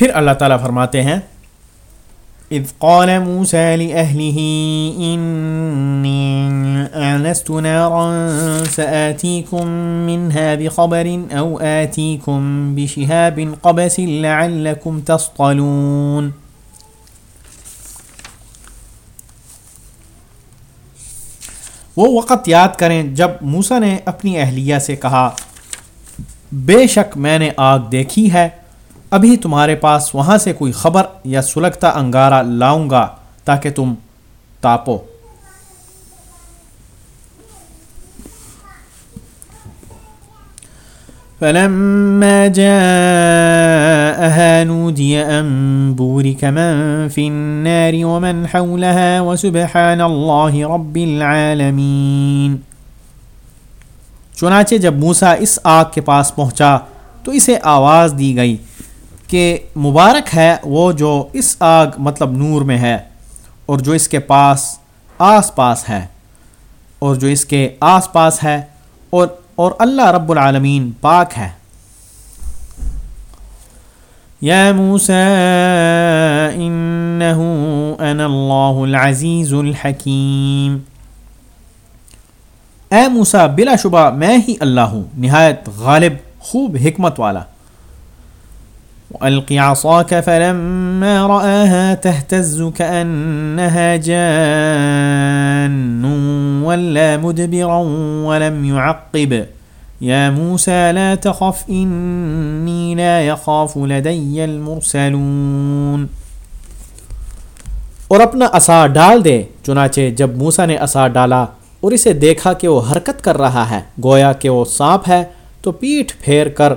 پھر اللہ تعالیٰ فرماتے ہیں، اذ قال موسى لأهله إني آنست نارا سآتيكم منها بخبر أو آتيكم بشهاب قبس لعلكم تصطلون۔ وہ وقت یاد کریں جب موسا نے اپنی اہلیہ سے کہا، بے شک میں نے آگ دیکھی ہے۔ ابھی تمہارے پاس وہاں سے کوئی خبر یا سلگتا انگارہ لاؤں گا تاکہ تم تاپو۔ فلما جاءها نودي أن بورك من في النار ومن حولها وسبحان الله رب العالمين۔ چنانچہ جب موسا اس آگ کے پاس پہنچا تو اسے آواز دی گئی کہ مبارک ہے وہ جو اس آگ مطلب نور میں ہے اور جو اس کے پاس آس پاس ہے اور جو اس کے آس پاس ہے اور اور اللہ رب العالمین پاک ہے۔ یا موسیٰ، انہو انا اللہ العزیز الحکیم۔ اے موسیٰ، بلا شبہ میں ہی اللہ ہوں، نہایت غالب، خوب حکمت والا۔ وألق عصاك فلما رآها تهتز كأنها جان ولا مدبرا ولم يعقب. يا موسى لا تخف، إني لا يخاف لدي المرسلون. اور اپنا عصا ڈال دے، چنانچہ جب موسا نے عصا ڈالا اور اسے دیکھا کہ وہ حرکت کر رہا ہے، گویا کہ وہ سانپ ہے، تو پیٹھ پھیر کر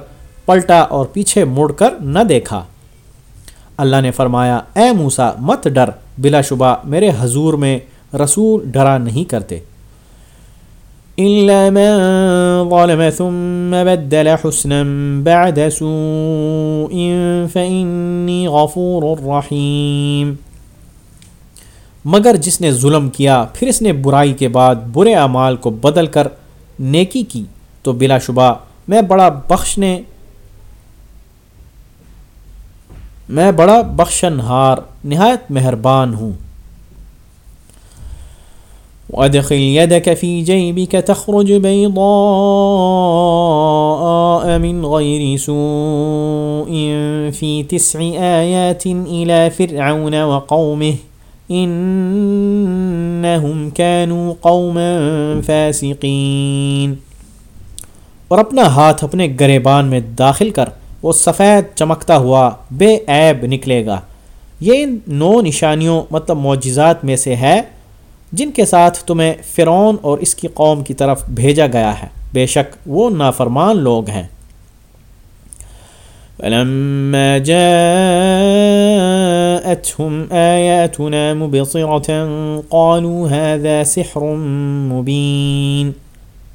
پلٹا اور پیچھے مڑ کر نہ دیکھا۔ اللہ نے فرمایا، اے موسا مت ڈر، بلا شبہ میرے حضور میں رسول ڈرا نہیں کرتے۔ مگر جس نے ظلم کیا، پھر اس نے برائی کے بعد برے اعمال کو بدل کر نیکی کی۔ تو بلا شبہ، میں بڑا بخشنے میں بڑا بخشن ہار نہایت مہربان ہوں۔ وادخل يدك في جيبك تخرج بيضاء من غير سوء في تسع آيات إلى فرعون وقومه إنهم كانوا قوما فاسقين۔ اور اپنا ہاتھ اپنے گریبان میں داخل کر۔ وہ سفید چمکتا ہوا بے عیب نکلے گا۔ یہ ان نو نشانیوں مطلب معجزات میں سے ہے جن کے ساتھ تمہیں فرعون اور اس کی قوم کی طرف بھیجا گیا ہے۔ بے شک وہ نافرمان لوگ ہیں۔ فلما جاءتهم آياتنا مبصرة قالوا هذا سحر مبين۔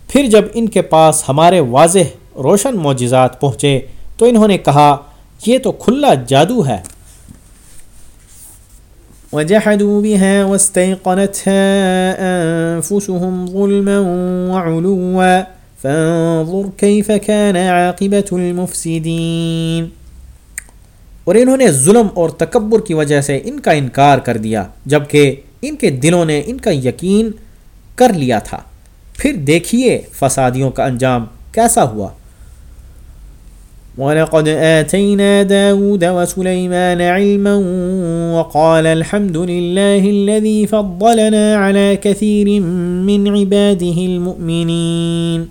پھر جب ان کے پاس ہمارے واضح روشن معجزات پہنچے تو انہوں نے کہا، یہ تو کھلا جادو ہے۔ وجحدوا بها واستيقنتها أنفسهم ظلما وعلوا، فانظر كيف كان عاقبة المفسدين۔ اور انہوں نے ظلم اور تکبر کی وجہ سے ان کا انکار کر دیا، جبکہ ان کے دلوں نے ان کا یقین کر لیا تھا۔ پھر دیکھیے فسادیوں کا انجام کیسا ہوا۔ وَلَقَدْ آتَيْنَا دَاوُودَ وَسُلَيْمَانَ عِلْمًا وَقَالَ الْحَمْدُ لِلَّهِ الَّذِي فَضَّلَنَا عَلَى كَثِيرٍ مِّنْ عِبَادِهِ الْمُؤْمِنِينَ۔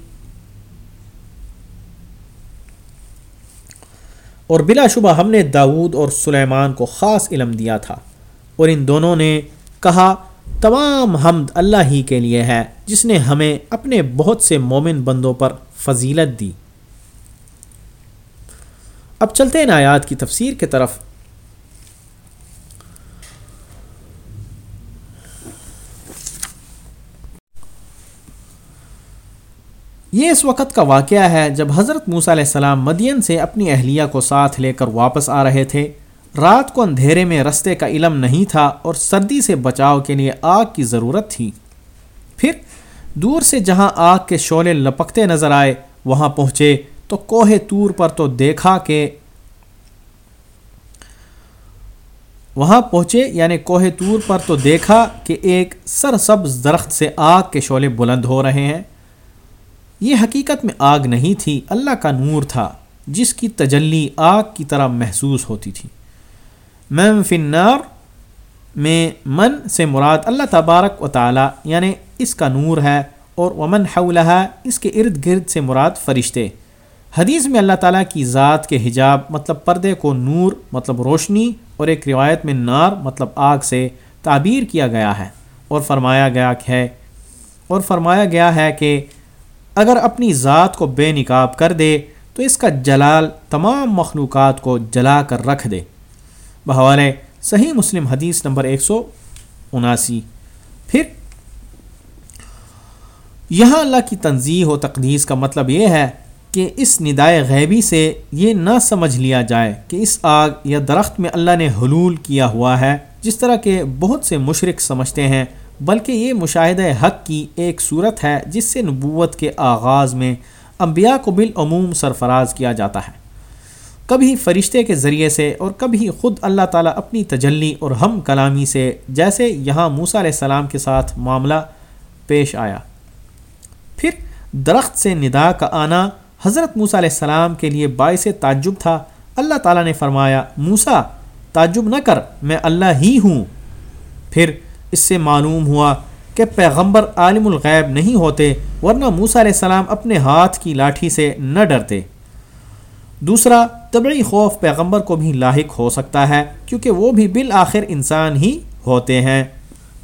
اور بلا شبہ ہم نے داود اور سلیمان کو خاص علم دیا تھا۔ اور ان دونوں نے کہا، تمام حمد اللہ ہی کے لیے ہے، جس نے ہمیں اپنے بہت سے مومن بندوں پر فضیلت دی۔ اب چلتے ہیں آیات کی تفسیر کی طرف۔ یہ اس وقت کا واقعہ ہے جب حضرت موسیٰ علیہ السلام مدین سے اپنی اہلیہ کو ساتھ لے کر واپس آ رہے تھے۔ رات کو اندھیرے میں رستے کا علم نہیں تھا اور سردی سے بچاؤ کے لیے آگ کی ضرورت تھی۔ پھر دور سے جہاں آگ کے شعلے لپکتے نظر آئے، وہاں پہنچے۔ تو کوہ تور پر تو دیکھا کہ وہاں پہنچے یعنی کوہ تور پر تو دیکھا کہ ایک سر سبز درخت سے آگ کے شعلے بلند ہو رہے ہیں۔ یہ حقیقت میں آگ نہیں تھی، اللہ کا نور تھا، جس کی تجلی آگ کی طرح محسوس ہوتی تھی۔ من فنار میں من سے مراد اللہ تبارک و تعالی یعنی اس کا نور ہے، اور ومن حولہ اس کے ارد گرد سے مراد فرشتے۔ حدیث میں اللہ تعالیٰ کی ذات کے حجاب مطلب پردے کو نور مطلب روشنی اور ایک روایت میں نار مطلب آگ سے تعبیر کیا گیا ہے اور فرمایا گیا ہے اور فرمایا گیا ہے کہ اگر اپنی ذات کو بے نقاب کر دے تو اس کا جلال تمام مخلوقات کو جلا کر رکھ دے۔ بحوالے صحیح مسلم حدیث نمبر ایک سو اناسی۔ پھر، یہاں اللہ کی تنظیح و تقدیس کا مطلب یہ ہے کہ اس ندائے غیبی سے یہ نہ سمجھ لیا جائے کہ اس آگ یا درخت میں اللہ نے حلول کیا ہوا ہے، جس طرح کے بہت سے مشرق سمجھتے ہیں، بلکہ یہ مشاہدہ حق کی ایک صورت ہے، جس سے نبوت کے آغاز میں انبیاء کو بالعموم سرفراز کیا جاتا ہے۔ کبھی فرشتے کے ذریعے سے اور کبھی خود اللہ تعالیٰ اپنی تجلی اور ہم کلامی سے، جیسے یہاں موسیٰ علیہ السلام کے ساتھ معاملہ پیش آیا۔ پھر درخت سے ندا کا آنا حضرت موسیٰ علیہ السلام کے لیے باعث تعجب تھا۔ اللہ تعالیٰ نے فرمایا موسا تعجب نہ کر، میں اللہ ہی ہوں۔ پھر اس سے معلوم ہوا کہ پیغمبر عالم الغیب نہیں ہوتے، ورنہ موسیٰ علیہ السلام اپنے ہاتھ کی لاٹھی سے نہ ڈرتے۔ دوسرا، طبعی خوف پیغمبر کو بھی لاحق ہو سکتا ہے، کیونکہ وہ بھی بالآخر انسان ہی ہوتے ہیں۔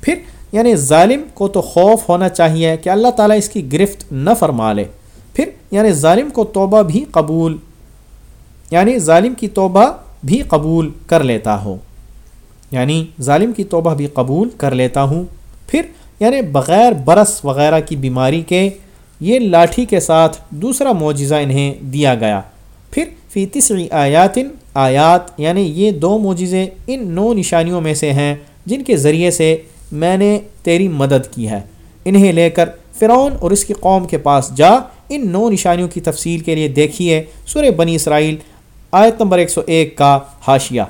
پھر یعنی ظالم کو تو خوف ہونا چاہیے کہ اللہ تعالیٰ اس کی گرفت نہ فرما لے۔ پھر یعنی ظالم کو توبہ بھی قبول یعنی ظالم کی توبہ بھی قبول کر لیتا ہو یعنی ظالم کی توبہ بھی قبول کر لیتا ہوں۔ پھر یعنی بغیر برس وغیرہ کی بیماری کے یہ لاٹھی کے ساتھ دوسرا معجزہ انہیں دیا گیا۔ پھر فی تسری آیاتن، آیات یعنی یہ دو معجزے ان نو نشانیوں میں سے ہیں جن کے ذریعے سے میں نے تیری مدد کی ہے۔ انہیں لے کر فرعون اور اس کی قوم کے پاس جا ان نو نشانیوں کی تفصیل کے لیے دیکھیے سورہ بنی اسرائیل، آیت نمبر 101 کا حاشیہ۔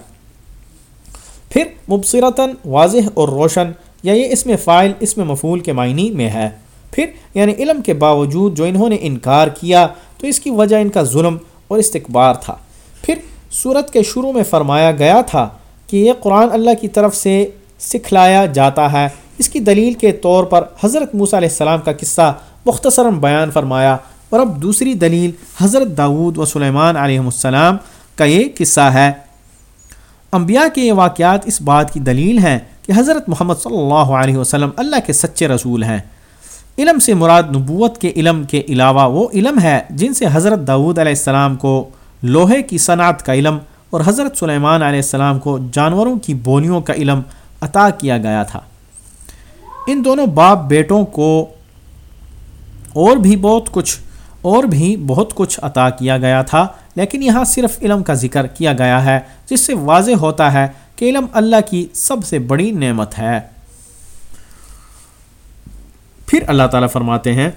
پھر مبصرتاً واضح اور روشن یا یہ اس میں فائل اس میں مفول کے معنی میں ہے۔ پھر یعنی علم کے باوجود جو انہوں نے انکار کیا، تو اس کی وجہ ان کا ظلم اور استقبار تھا۔ پھر صورت کے شروع میں فرمایا گیا تھا کہ یہ قرآن اللہ کی طرف سے سکھلایا جاتا ہے۔ اس کی دلیل کے طور پر حضرت موسیٰ علیہ السلام کا قصہ مختصراً بیان فرمایا اور اب دوسری دلیل حضرت داود و سلیمان علیہ السلام کا یہ قصہ ہے۔ انبیاء کے یہ واقعات اس بات کی دلیل ہیں کہ حضرت محمد صلی اللہ علیہ وسلم اللہ کے سچے رسول ہیں۔ علم سے مراد نبوت کے علم کے علاوہ وہ علم ہے جن سے حضرت داود علیہ السلام کو لوہے کی صنعت کا علم اور حضرت سلیمان علیہ السلام کو جانوروں کی بولیوں کا علم عطا کیا گیا تھا۔ ان دونوں باپ بیٹوں کو اور بھی بہت کچھ، اور بھی بہت کچھ عطا کیا گیا تھا، لیکن یہاں صرف علم کا ذکر کیا گیا ہے، جس سے واضح ہوتا ہے کہ علم اللہ کی سب سے بڑی نعمت ہے۔ پھر اللہ تعالیٰ فرماتے ہیں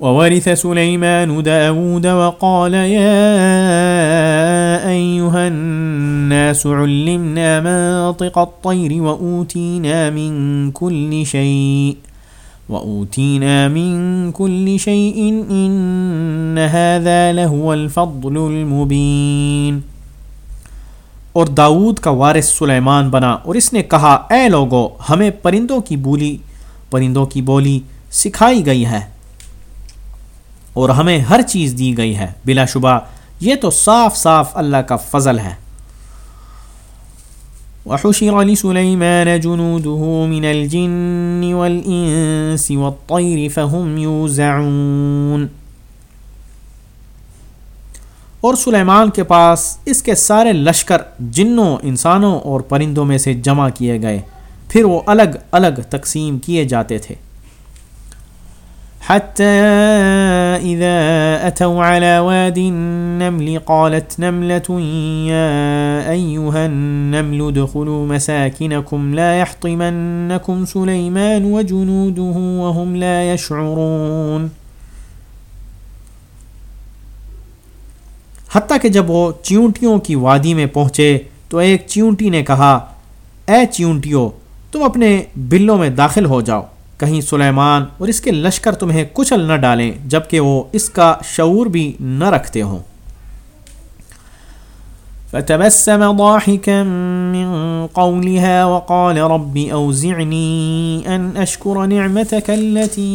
وورث سليمان داود وقال يا أيها الناس علمنا منطق الطير وأوتينا من كل شيء وأوتينا من كل شيء إن هذا لهو الفضل المبين اور داود کا وارث سلیمان بنا اور اس نے کہا، اے لوگو، ہمیں پرندوں کی بولی، پرندوں کی بولی سکھائی گئی ہے۔ اور ہمیں ہر چیز دی گئی ہے بلا شبہ۔ یہ تو صاف صاف اللہ کا فضل ہے۔ وحشر لسليمان جنوده من الجن والإنس والطير فهم يوزعون۔ اور سلیمان کے پاس اس کے سارے لشکر جنوں، انسانوں اور پرندوں میں سے جمع کیے گئے۔ پھر وہ الگ الگ تقسیم کیے جاتے تھے۔ حتى إذا أتوا على واد النمل قالت نملة يا أيها النمل ادخلوا مساكنكم لا يحطمنكم سليمان وجنوده وهم لا يشعرون. حتیٰ کہ جب وہ چیونٹیوں کی وادی میں پہنچے تو ایک چیونٹی نے کہا، اے چیونٹیوں، تم اپنے بلوں میں داخل ہو جاؤ۔ کہیں سلیمان اور اس کے لشکر تمہیں کچل نہ ڈالیں جبکہ وہ اس کا شعور بھی نہ رکھتے ہوں۔ فتبسم ضاحكا من قولها وقال رب أوزعني أن أشكر نعمتك التي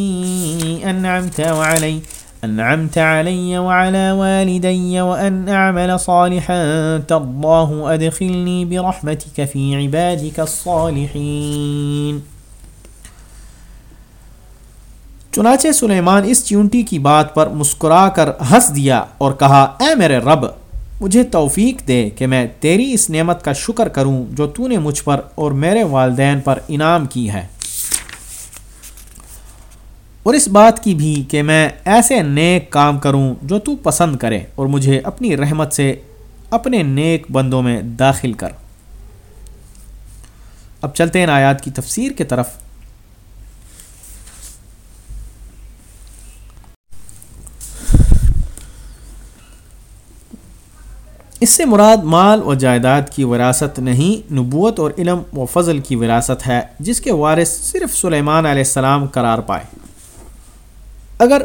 أنعمت وعلي أنعمت علي وعلى والدي وأن أعمل صالحا ترضاه أدخلني برحمتك في عبادك الصالحين۔ چنانچہ سلیمان اس چونٹی کی بات پر مسکرا کر ہنس دیا اور کہا، اے میرے رب، مجھے توفیق دے کہ میں تیری اس نعمت کا شکر کروں جو تو نے مجھ پر اور میرے والدین پر انعام کی ہے۔ اور اس بات کی بھی کہ میں ایسے نیک کام کروں جو تو پسند کرے اور مجھے اپنی رحمت سے اپنے نیک بندوں میں داخل کر۔ اب چلتے ہیں آیات کی تفسیر کی طرف۔ اس سے مراد مال و جائیداد کی وراثت نہیں، نبوت اور علم و فضل کی وراثت ہے، جس کے وارث صرف سلیمان علیہ السلام قرار پائے۔ اگر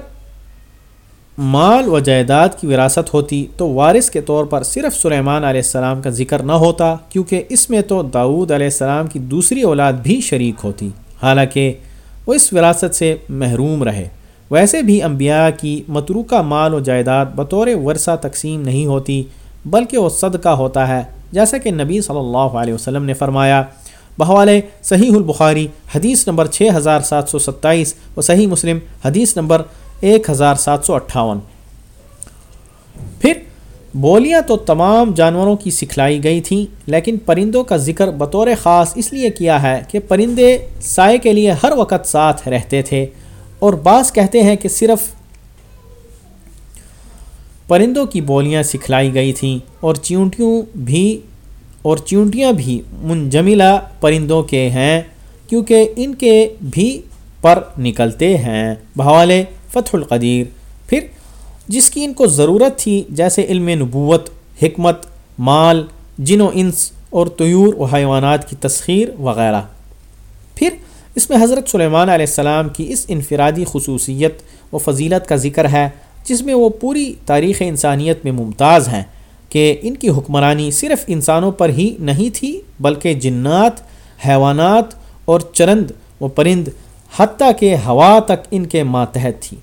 مال و جائیداد کی وراثت ہوتی تو وارث کے طور پر صرف سلیمان علیہ السلام کا ذکر نہ ہوتا، کیونکہ اس میں تو داود علیہ السلام کی دوسری اولاد بھی شریک ہوتی۔ حالانکہ وہ اس وراثت سے محروم رہے۔ ویسے بھی انبیاء کی متروکہ مال و جائیداد بطور ورثہ تقسیم نہیں ہوتی بلکہ وہ صدقہ ہوتا ہے۔ جیسا کہ نبی صلی اللہ علیہ وسلم نے فرمایا بحوالے صحیح البخاری حدیث نمبر 6727 و صحیح مسلم حدیث نمبر 1758 پھر، بولیاں تو تمام جانوروں کی سکھلائی گئی تھیں، لیکن پرندوں کا ذکر بطور خاص اس لیے کیا ہے کہ پرندے سائے کے لیے ہر وقت ساتھ رہتے تھے اور بعض کہتے ہیں کہ صرف پرندوں کی بولیاں سکھلائی گئی تھیں اور چیونٹیوں بھی اور چیونٹیاں بھی منجملہ پرندوں کے ہیں کیونکہ ان کے بھی پر نکلتے ہیں۔ بحوالے فتح القدیر۔ پھر جس کی ان کو ضرورت تھی، جیسے علم نبوت، حکمت، مال، جن و انس اور طیور و حیوانات کی تسخیر وغیرہ۔ پھر اس میں حضرت سلیمان علیہ السلام کی اس انفرادی خصوصیت و فضیلت کا ذکر ہے۔ جس میں وہ پوری تاریخ انسانیت میں ممتاز ہیں کہ ان کی حکمرانی صرف انسانوں پر ہی نہیں تھی، بلکہ جنات، حیوانات اور چرند و پرند حتیٰ کہ ہوا تک ان کے ماتحت تھی۔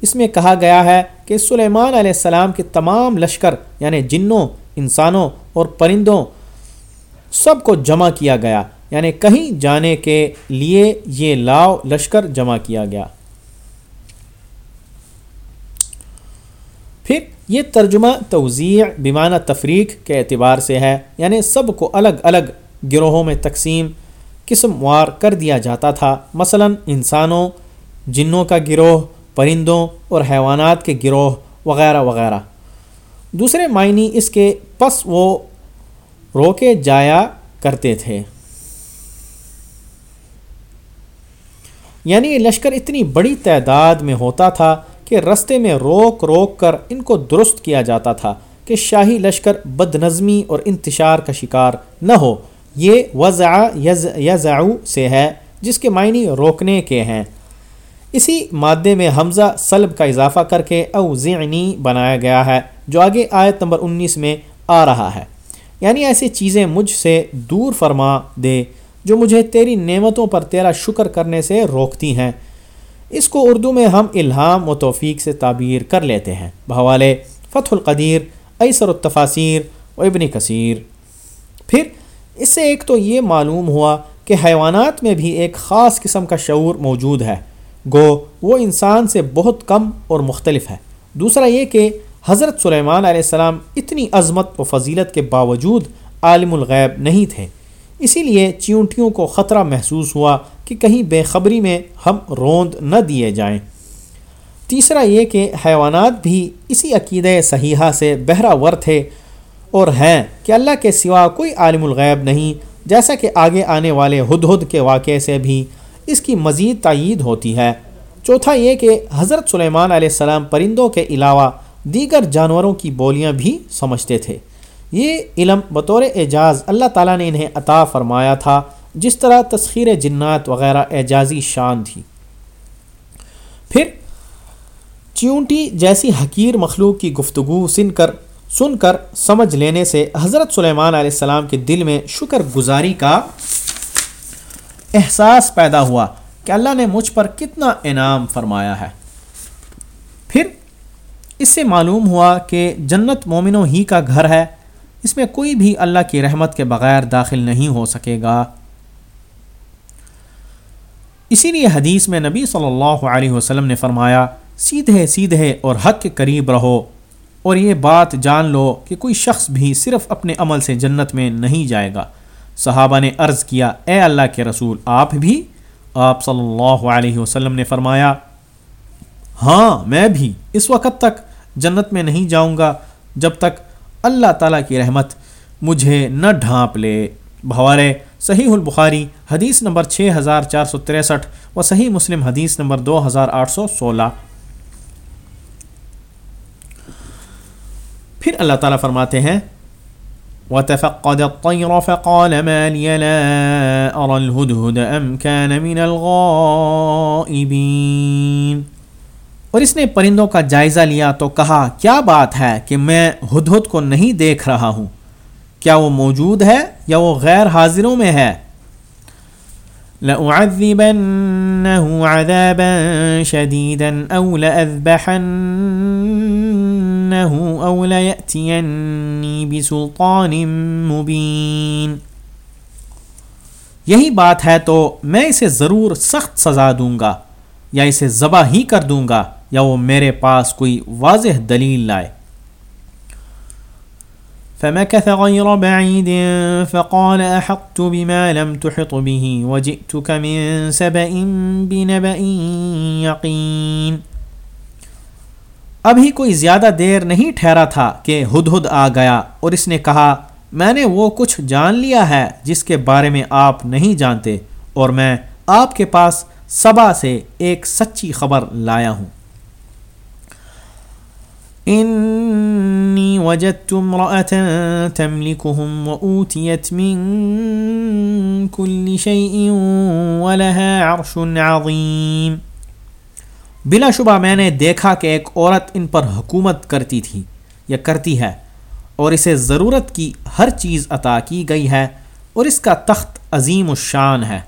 اس میں کہا گیا ہے کہ سلیمان علیہ السلام کے تمام لشکر یعنی جنوں، انسانوں اور پرندوں، سب کو جمع کیا گیا یعنی کہیں جانے کے لیے یہ لاؤ لشکر جمع کیا گیا۔ پھر یہ ترجمہ توضیع بیمانہ تفریق کے اعتبار سے ہے یعنی سب کو الگ الگ گروہوں میں تقسیم، قسم وار کر دیا جاتا تھا۔ مثلا انسانوں، جنوں کا گروہ، پرندوں اور حیوانات کے گروہ، وغیرہ وغیرہ۔ دوسرے معنی اس کے پس وہ روکے جایا کرتے تھے۔ یعنی یہ لشکر اتنی بڑی تعداد میں ہوتا تھا کہ رستے میں روک روک کر ان کو درست کیا جاتا تھا کہ شاہی لشکر بد نظمی اور انتشار کا شکار نہ ہو۔ یہ وضع یزعو سے ہے، جس کے معنی روکنے کے ہیں۔ اسی مادے میں حمزہ سلب کا اضافہ کر کے اوزعنی بنایا گیا ہے، جو آگے آیت نمبر انیس میں آ رہا ہے۔ یعنی ایسی چیزیں مجھ سے دور فرما دے جو مجھے تیری نعمتوں پر تیرا شکر کرنے سے روکتی ہیں۔ اس کو اردو میں ہم الہام و توفیق سے تعبیر کر لیتے ہیں۔ بحوالے فتح القدیر، ایسر التفاصیر و ابن کثیر۔ پھر اس سے ایک تو یہ معلوم ہوا کہ حیوانات میں بھی ایک خاص قسم کا شعور موجود ہے۔ گو، وہ انسان سے بہت کم اور مختلف ہے۔ دوسرا یہ کہ حضرت سلیمان علیہ السلام اتنی عظمت و فضیلت کے باوجود عالم الغیب نہیں تھے۔ اسی لیے چیونٹیوں کو خطرہ محسوس ہوا کہ کہیں بے خبری میں ہم روند نہ دیے جائیں۔ تیسرا یہ کہ حیوانات بھی اسی عقیدہ صحیحہ سے بہرا ور تھے اور ہیں کہ اللہ کے سوا کوئی عالم الغیب نہیں، جیسا کہ آگے آنے والے ہد ہد کے واقعے سے بھی اس کی مزید تائید ہوتی ہے۔ چوتھا یہ کہ حضرت سلیمان علیہ السلام پرندوں کے علاوہ دیگر جانوروں کی بولیاں بھی سمجھتے تھے۔ یہ علم بطور اعجاز اللہ تعالیٰ نے انہیں عطا فرمایا تھا، جس طرح تسخیر جنات وغیرہ اعجازی شان تھی۔ پھر، چیونٹی جیسی حقیر مخلوق کی گفتگو سن کر سن کر سمجھ لینے سے حضرت سلیمان علیہ السلام کے دل میں شکر گزاری کا احساس پیدا ہوا کہ اللہ نے مجھ پر کتنا انعام فرمایا ہے۔ پھر، اس سے معلوم ہوا کہ جنت مومنوں ہی کا گھر ہے۔ اس میں کوئی بھی اللہ کی رحمت کے بغیر داخل نہیں ہو سکے گا۔ اسی لیے حدیث میں نبی صلی اللہ علیہ وسلم نے فرمایا، سیدھے سیدھے اور حق کے قریب رہو، اور یہ بات جان لو کہ کوئی شخص بھی صرف اپنے عمل سے جنت میں نہیں جائے گا۔ صحابہ نے عرض کیا، اے اللہ کے رسول، آپ بھی؟ آپ صلی اللہ علیہ وسلم نے فرمایا ہاں میں بھی۔ اس وقت تک جنت میں نہیں جاؤں گا، جب تک اللہ تعالیٰ کی رحمت مجھے نہ ڈھانپ لے۔ بھوارے، صحیح البخاری، حدیث نمبر چھ ہزار چار سو تریسٹھ و صحیح مسلم، حدیث نمبر دو ہزار آٹھ سو سولہ۔ پھر اللہ تعالیٰ فرماتے ہیں، وتفقد الطير فقال ما لي لا أرى الهدهد أم كان من الغائبين۔ اور اس نے پرندوں کا جائزہ لیا تو کہا، کیا بات ہے کہ میں ہدہد کو نہیں دیکھ رہا ہوں؟ کیا وہ موجود ہے یا وہ غیر حاضروں میں ہے؟ لَأُعَذِّبَنَّهُ عَذَابًا شَدِيدًا أَوْ لَأَذْبَحَنَّهُ أَوْ لَيَأْتِيَنِّي بِسُلْطَانٍ مُبِينٍ یہی بات ہے تو میں اسے ضرور سخت سزا دوں گا یا اسے ذبح ہی کر دوں گا۔ یا وہ میرے پاس کوئی واضح دلیل لائے فمكث غير بعيد فقال أحطت بما لم تحط به وجئتك من سبأ بنبأ يقين۔ ابھی کوئی زیادہ دیر نہیں ٹھہرا تھا کہ ہد ہد آ گیا اور اس نے کہا، میں نے وہ کچھ جان لیا ہے جس کے بارے میں آپ نہیں جانتے اور میں آپ کے پاس سبا سے ایک سچی خبر لایا ہوں۔ انی وجدت امرأة تملكهم وأوتيت من كل شيء ولها عرش عظيم۔ بلا شبہ میں نے دیکھا کہ ایک عورت ان پر حکومت کرتی تھی، یا کرتی ہے، اور اسے ضرورت کی ہر چیز عطا کی گئی ہے، اور اس کا تخت عظیم الشان ہے۔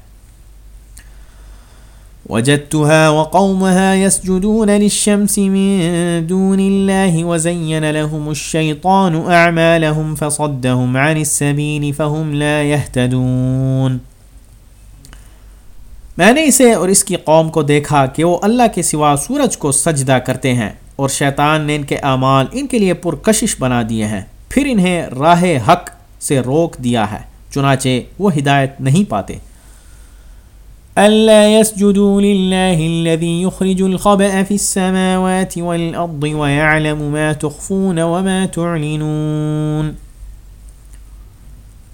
وجدتها وقومها يسجدون للشمس من دون الله وزين لهم الشيطان أعمالهم فصدهم عن السبيل فهم لا يهتدون۔ میں نے اسے اور اس کی قوم کو دیکھا کہ وہ اللہ کے سوا سورج کو سجدہ کرتے ہیں اور شیطان نے ان کے اعمال ان کے لیے پرکشش بنا دیے ہیں۔ پھر انہیں راہ حق سے روک دیا ہے، چنانچہ وہ ہدایت نہیں پاتے۔ ألا يسجدوا لله الذي يخرج الخبأ في السماوات والأرض ويعلم ما تخفون وما تعلنون۔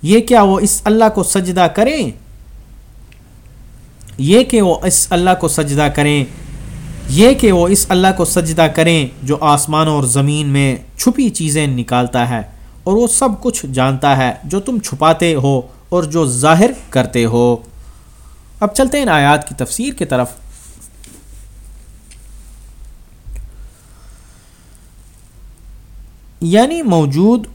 یہ کیا وہ اس اللہ کو سجدہ کریں؟ یہ کہ وہ اس اللہ کو سجدہ کریں۔ یہ کہ وہ اس اللہ کو سجدہ کریں جو آسمان اور زمین میں چھپی چیزیں نکالتا ہے اور وہ سب کچھ جانتا ہے جو تم چھپاتے ہو اور جو ظاہر کرتے ہو۔ اب چلتے ہیں آیات کی تفسیر کی طرف۔ یعنی موجود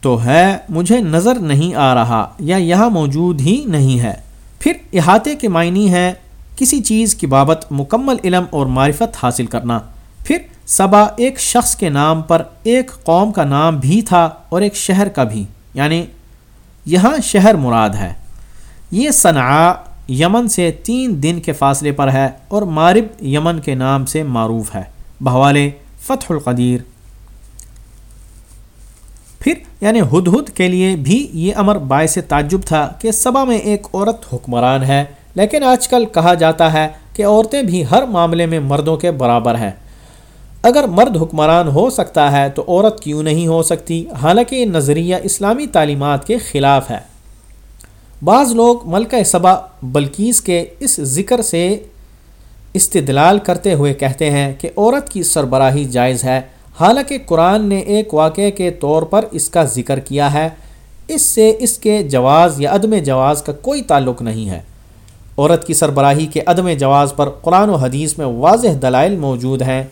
تو ہے، مجھے نظر نہیں آ رہا یا یہاں موجود ہی نہیں ہے۔ پھر احاطے کے معنی ہے کسی چیز کی بابت مکمل علم اور معرفت حاصل کرنا۔ پھر صبا ایک شخص کے نام پر ایک قوم کا نام بھی تھا اور ایک شہر کا بھی یعنی یہاں شہر مراد ہے۔ یہ صنع یمن سے تین دن کے فاصلے پر ہے اور مارب یمن کے نام سے معروف ہے۔ بحوالے فتح القدیر۔ پھر یعنی ہد ہد کے لیے بھی یہ امر باعث تعجب تھا کہ صبا میں ایک عورت حکمران ہے، لیکن آج کل کہا جاتا ہے کہ عورتیں بھی ہر معاملے میں مردوں کے برابر ہیں۔ اگر مرد حکمران ہو سکتا ہے تو عورت کیوں نہیں ہو سکتی؟ حالانکہ یہ نظریہ اسلامی تعلیمات کے خلاف ہے۔ بعض لوگ ملکہ صبا بلکیز کے اس ذکر سے استدلال کرتے ہوئے کہتے ہیں کہ عورت کی سربراہی جائز ہے۔ حالانکہ قرآن نے ایک واقعے کے طور پر اس کا ذکر کیا ہے۔ اس سے اس کے جواز یا عدم جواز کا کوئی تعلق نہیں ہے۔ عورت کی سربراہی کے عدم جواز پر قرآن و حدیث میں واضح دلائل موجود ہیں۔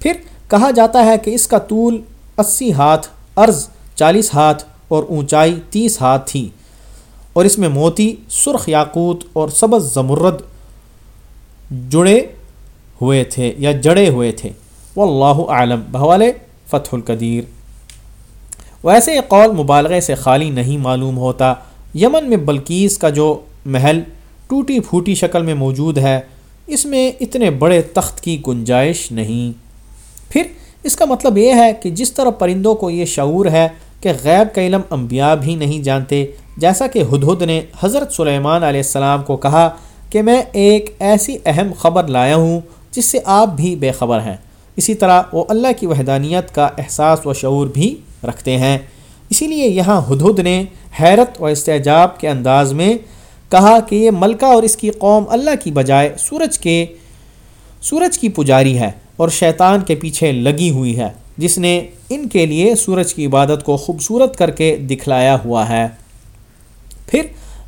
پھر کہا جاتا ہے کہ اس کا طول اسی ہاتھ، عرض چالیس ہاتھ اور اونچائی تیس ہاتھ تھی۔ اور اس میں موتی، سرخ یاقوت اور سبز زمرد جڑے ہوئے تھے یا جڑے ہوئے تھے۔ واللہ عالم بحوالے فتح القدیر۔ ویسے یہ قول مبالغے سے خالی نہیں معلوم ہوتا، یمن میں بلکیس کا جو محل ٹوٹی پھوٹی شکل میں موجود ہے، اس میں اتنے بڑے تخت کی گنجائش نہیں۔ پھر اس کا مطلب یہ ہے کہ جس طرح پرندوں کو یہ شعور ہے کہ غیب کا علم انبیاء بھی نہیں جانتے جیسا کہ ہدہد نے حضرت سلیمان علیہ السلام کو کہا کہ میں ایک ایسی اہم خبر لایا ہوں جس سے آپ بھی بے خبر ہیں۔ اسی طرح وہ اللہ کی وحدانیت کا احساس و شعور بھی رکھتے ہیں۔ اسی لیے یہاں ہدہد نے حیرت و استحجاب کے انداز میں کہا کہ یہ ملکہ اور اس کی قوم اللہ کی بجائے سورج کے، سورج کی پجاری ہے اور شیطان کے پیچھے لگی ہوئی ہے، جس نے ان کے لیے سورج کی عبادت کو خوبصورت کر کے دکھلایا ہوا ہے۔ پھر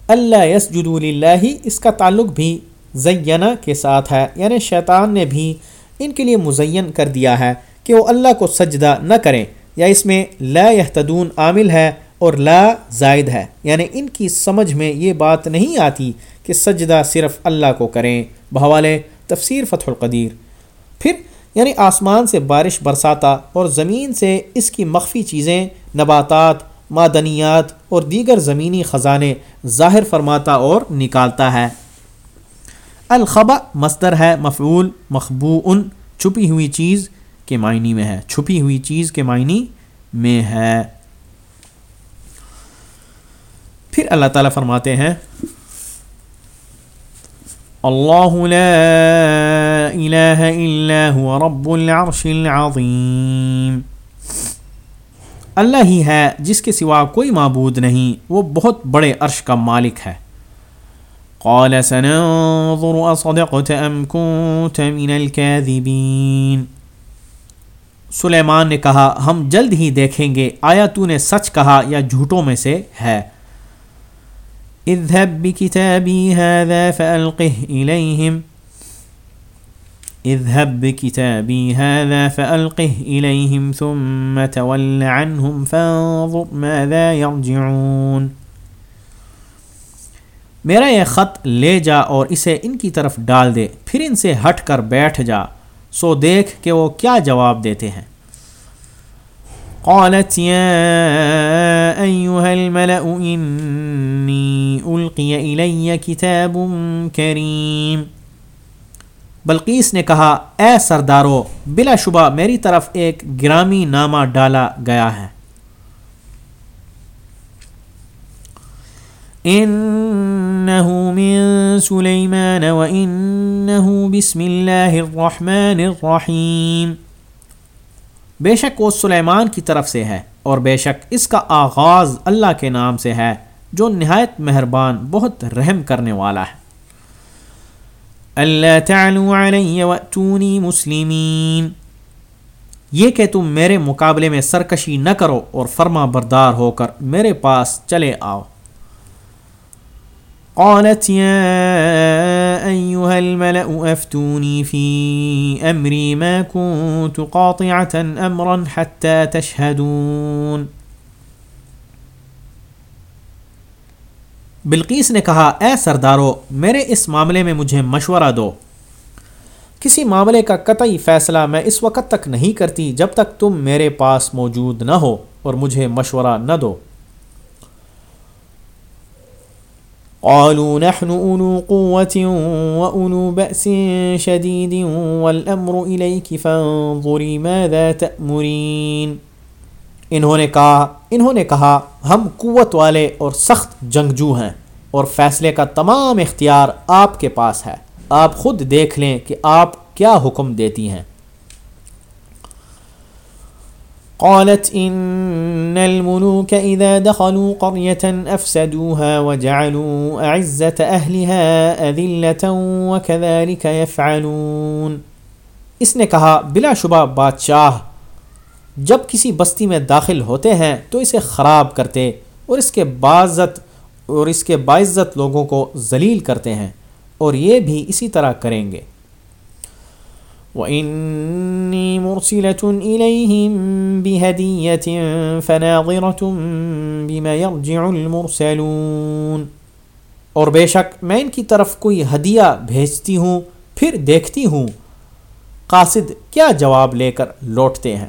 اللہ یس اللہ اس کا تعلق بھی زینہ کے ساتھ ہے یعنی شیطان نے بھی ان کے لیے مزین کر دیا ہے کہ وہ اللہ کو سجدہ نہ کریں، یا اس میں لا یحتدون عامل ہے اور لا زائد ہے۔ یعنی ان کی سمجھ میں یہ بات نہیں آتی کہ سجدہ صرف اللہ کو کریں۔ بحوالے تفسیر فتح القدیر۔ پھر یعنی آسمان سے بارش برساتا اور زمین سے اس کی مخفی چیزیں، نباتات معدنیات اور دیگر زمینی خزانے ظاہر فرماتا اور نکالتا ہے۔ الخبا مصدر ہے مفعول مخبو چھپی ہوئی چیز کے معنی میں ہے۔ چھپی ہوئی چیز کے معنی میں ہے۔ پھر اللہ تعالیٰ فرماتے ہیں، اللہ لا الہ الا هو رب العرش العظیم۔ اللہ ہی ہے جس کے سوا کوئی معبود نہیں، وہ بہت بڑے عرش کا مالک ہے۔ قال سننظر اصدقت ام كنت من الكاذبین۔ سلیمان نے کہا، ہم جلد ہی دیکھیں گے، آیا تو نے سچ کہا یا جھوٹوں میں سے ہے۔ اذهب بكتابي هذا فألقه إليهم اذهب بكتابي هذا فألقه إليهم ثم تول عنهم فانظر ماذا يرجعون۔ میرا یہ خط لے جا اور اسے ان کی طرف ڈال دے، پھر ان سے ہٹ کر بیٹھ جا، سو دیکھ کہ وہ کیا جواب دیتے ہیں۔ قالت يا أيها الملأ إني ألقي إلي كتاب كريم۔ بلقیس نے کہا، اے سردارو، بلا شبہ میری طرف ایک گرامی نامہ ڈالا گیا ہے۔ انہو من سلیمان و بسم اللہ الرحمن الرحیم۔ بے شک وہ سلیمان کی طرف سے ہے اور بے شک اس کا آغاز اللہ کے نام سے ہے، جو نہایت مہربان، بہت رحم کرنے والا ہے۔ اللہ تعلو علی واتونی مسلمین یہ کہ تم میرے مقابلے میں سرکشی نہ کرو اور فرما بردار ہو کر میرے پاس چلے آؤ۔ قالت يا أيها الملأ أفتوني في أمري ما كنت قاطعة أمرا حتى تشهدون۔ بلقیس نے کہا، اے سردارو، میرے اس معاملے میں مجھے مشورہ دو۔ کسی معاملے کا قطعی فیصلہ میں اس وقت تک نہیں کرتی جب تک تم میرے پاس موجود نہ ہو اور مجھے مشورہ نہ دو۔ قالوا نحن أولو قوة وأولو بأس شديد والأمر إليك فانظري ماذا تأمرين۔ انہوں نے کہا، انہوں نے کہا، ہم قوت والے اور سخت جنگجو ہیں اور فیصلے کا تمام اختیار آپ کے پاس ہے۔ آپ خود دیکھ لیں کہ آپ کیا حکم دیتی ہیں۔ قالت ان الملوك اذا دخلوا قريه افسدوها وجعلوا اعزه اهلها اذله وكذلك يفعلون۔ اس نے کہا، بلا شبہ بادشاہ جب کسی بستی میں داخل ہوتے ہیں تو اسے خراب کرتے اور اس کے باعزت اور اس کے باعزت لوگوں کو ذلیل کرتے ہیں اور یہ بھی اسی طرح کریں گے۔ وَإِنِّي مُرْسِلَةٌ إِلَيْهِمْ بِهَدِيَّةٍ فَنَاظِرَةٌ بِمَا يَرْجِعُ الْمُرْسَلُونَ۔ اور بے شک میں ان کی طرف کوئی ہدیہ بھیجتی ہوں، پھر دیکھتی ہوں۔ قاصد کیا جواب لے کر لوٹتے ہیں؟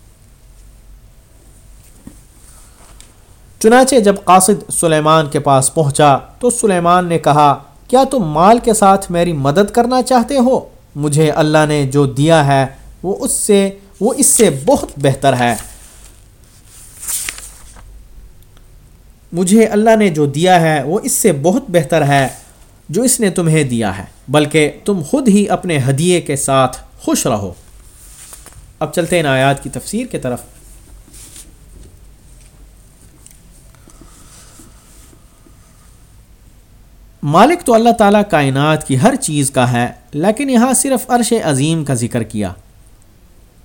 چنانچہ جب قاصد سلیمان کے پاس پہنچا تو سلیمان نے کہا، کیا تم مال کے ساتھ میری مدد کرنا چاہتے ہو؟ مجھے اللہ نے جو دیا ہے، وہ اس سے، وہ اس سے بہت بہتر ہے۔ مجھے اللہ نے جو دیا ہے، وہ اس سے بہت بہتر ہے، جو اس نے تمہیں دیا ہے۔ بلکہ تم خود ہی اپنے ہدیے کے ساتھ خوش رہو۔ اب چلتے ہیں آیات کی تفسیر کی طرف۔ مالک تو اللہ تعالیٰ کائنات کی ہر چیز کا ہے، لیکن یہاں صرف عرش عظیم کا ذکر کیا۔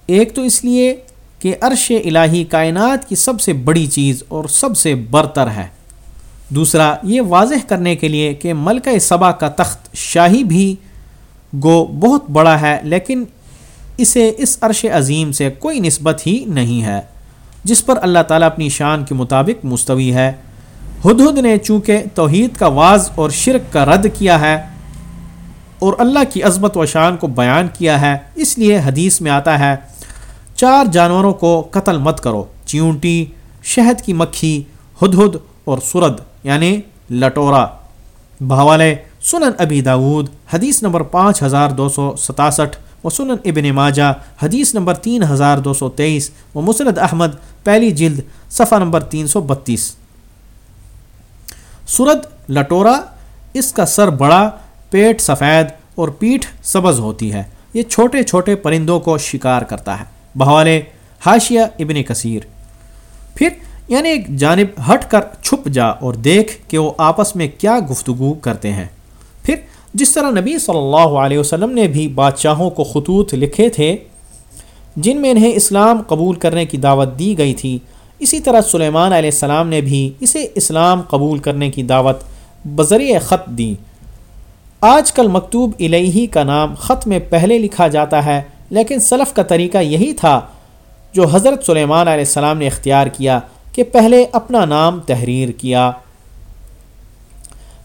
ایک تو اس لیے کہ عرش الہی کائنات کی سب سے بڑی چیز اور سب سے برتر ہے۔ دوسرا، یہ واضح کرنے کے لیے کہ ملکہ صبا کا تخت شاہی بھی گو بہت بڑا ہے، لیکن اسے اس عرش عظیم سے کوئی نسبت ہی نہیں ہے، جس پر اللہ تعالیٰ اپنی شان کے مطابق مستوی ہے۔ ہدہد نے چونکہ توحید کا واز اور شرک کا رد کیا ہے اور اللہ کی عظمت و شان کو بیان کیا ہے، اس لیے حدیث میں آتا ہے، چار جانوروں کو قتل مت کرو، چیونٹی، شہد کی مکھی ہدہد اور سرد یعنی لٹورا۔ بھاوالے سنن ابی داود، حدیث نمبر پانچ ہزار دو سو ستاسٹھ و سنن ابن ماجہ، حدیث نمبر تین ہزار دو سو تیئیس و مسرد احمد، پہلی جلد، صفحہ نمبر تین سو بتیس۔ سرد لٹورا، اس کا سر بڑا، پیٹ سفید اور پیٹھ سبز ہوتی ہے۔ یہ چھوٹے چھوٹے پرندوں کو شکار کرتا ہے۔ بہوالے، حاشیہ، ابن کثیر۔ پھر یعنی ایک جانب ہٹ کر چھپ جا اور دیکھ کہ وہ آپس میں کیا گفتگو کرتے ہیں۔ پھر، جس طرح نبی صلی اللہ علیہ وسلم نے بھی بادشاہوں کو خطوط لکھے تھے، جن میں انہیں اسلام قبول کرنے کی دعوت دی گئی تھی اسی طرح سلیمان علیہ السلام نے بھی اسے اسلام قبول کرنے کی دعوت بذریعہ خط دی۔ آج کل مکتوب الہی کا نام خط میں پہلے لکھا جاتا ہے، لیکن سلف کا طریقہ یہی تھا جو حضرت سلیمان علیہ السلام نے اختیار کیا کہ پہلے اپنا نام تحریر کیا۔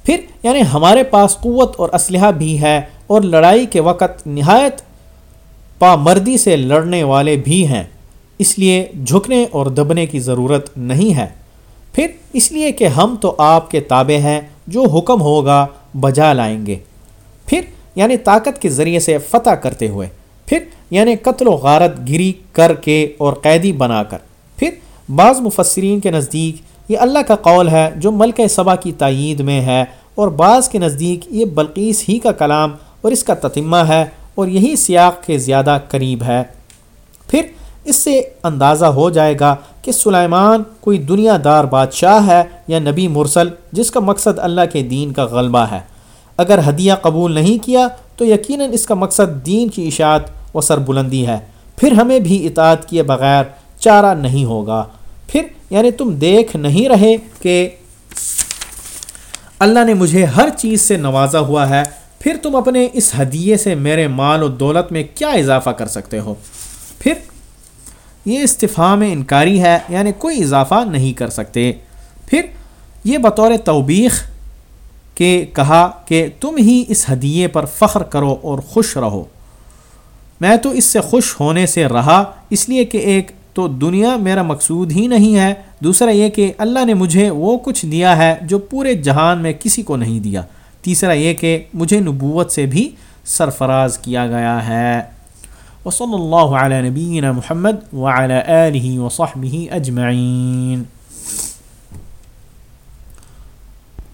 پھر یعنی ہمارے پاس قوت اور اسلحہ بھی ہے اور لڑائی کے وقت نہایت پامردی سے لڑنے والے بھی ہیں۔ اس لیے جھکنے اور دبنے کی ضرورت نہیں ہے۔ پھر اس لیے کہ ہم تو آپ کے تابع ہیں، جو حکم ہوگا بجا لائیں گے۔ پھر یعنی طاقت کے ذریعے سے فتح کرتے ہوئے۔ پھر یعنی قتل و غارت گری کر کے اور قیدی بنا کر۔ پھر بعض مفسرین کے نزدیک یہ اللہ کا قول ہے، جو ملک صبا کی تائید میں ہے، اور بعض کے نزدیک یہ بلقیس ہی کا کلام اور اس کا تتمہ ہے، اور یہی سیاق کے زیادہ قریب ہے۔ پھر اس سے اندازہ ہو جائے گا کہ سلیمان کوئی دنیا دار بادشاہ ہے یا نبی مرسل، جس کا مقصد اللہ کے دین کا غلبہ ہے۔ اگر ہدیہ قبول نہیں کیا، تو یقیناً اس کا مقصد دین کی اشاعت و سر بلندی ہے۔ پھر ہمیں بھی اطاعت کیے بغیر چارہ نہیں ہوگا۔ پھر یعنی تم دیکھ نہیں رہے کہ اللہ نے مجھے ہر چیز سے نوازا ہوا ہے، پھر تم اپنے اس ہدیے سے میرے مال و دولت میں کیا اضافہ کر سکتے ہو؟ پھر یہ استفام انکاری ہے یعنی کوئی اضافہ نہیں کر سکتے۔ پھر یہ بطور توبیخ کے کہا کہ تم ہی اس ہدیے پر فخر کرو اور خوش رہو۔ میں تو اس سے خوش ہونے سے رہا، اس لیے کہ ایک تو دنیا میرا مقصود ہی نہیں ہے، دوسرا یہ کہ اللہ نے مجھے وہ کچھ دیا ہے جو پورے جہان میں کسی کو نہیں دیا۔ تیسرا یہ کہ مجھے نبوت سے بھی سرفراز کیا گیا ہے۔ وصلی اللہ علیہ نبینا محمد وعلى آله وصحبه اجمعین